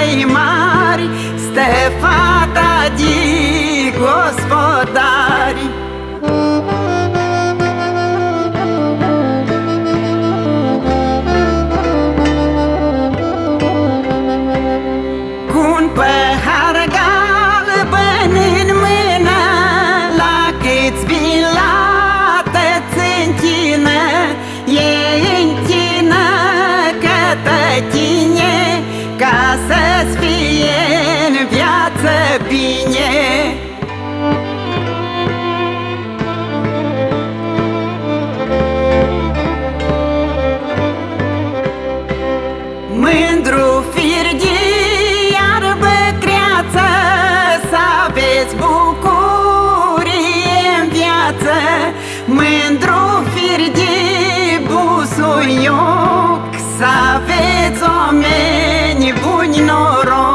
mai mari Stă fata din Mândru fir de busuioc Să aveți oameni buni noroc.